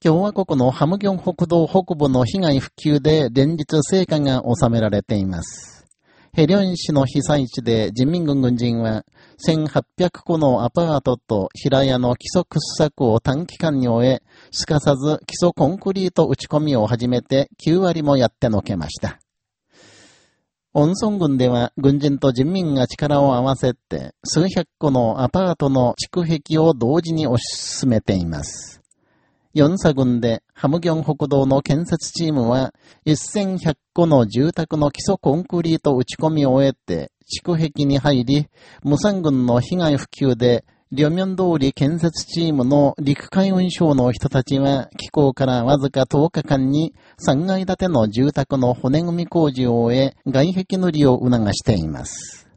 共和国のハムギョン北道北部の被害復旧で連日成果が収められています。ヘリョン市の被災地で人民軍軍人は1800戸のアパートと平屋の基礎掘削を短期間に終え、すかさず基礎コンクリート打ち込みを始めて9割もやってのけました。温村郡では軍人と人民が力を合わせて数百戸のアパートの築壁を同時に推し進めています。四佐郡でハムギョン北道の建設チームは1100戸の住宅の基礎コンクリート打ち込みを終えて築壁に入り、無産軍の被害普及で両面通り建設チームの陸海運省の人たちは、気候からわずか10日間に3階建ての住宅の骨組み工事を終え、外壁塗りを促しています。